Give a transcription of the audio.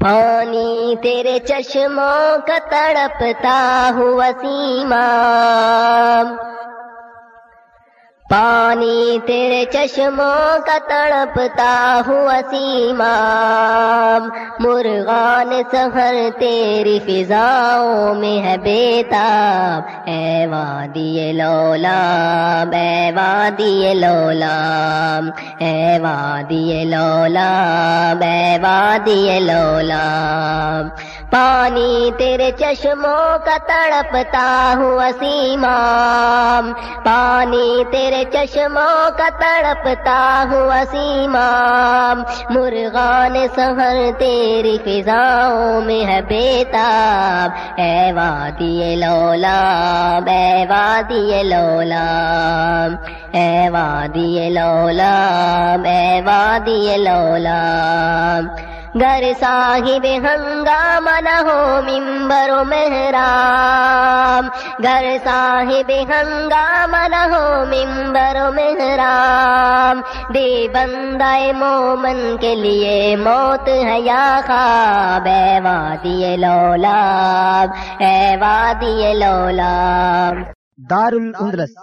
پانی تیرے چشموں کا تڑپتا ہوا سیما پانی تیرے چشموں کا تڑپتا ہوا سیما مرغان سہر تیری فضاؤں میں ہے بیتاب اے وادی لولا اے وادی لولا اے وادی لولا اے وادی لولا پانی تیرے چشموں کا تڑپتا ہوا سیما پانی تیرے چشموں کا تڑپتا ہوا سیما مرغان سہر تیری فضاؤں میں ہے بیتاب اے وادی لولا، اے وادی لولا۔ اے وادی لولا، اے وادی لولا۔ گر صاحب ہنگام نہ ہو ممبر و محرام گر صاحب ہنگام نہ ہو ممبر و محرام دے بندہ مومن کے لیے موت ہے یا خواب، اے وادی لولا اے وادی لولا دار الاندلس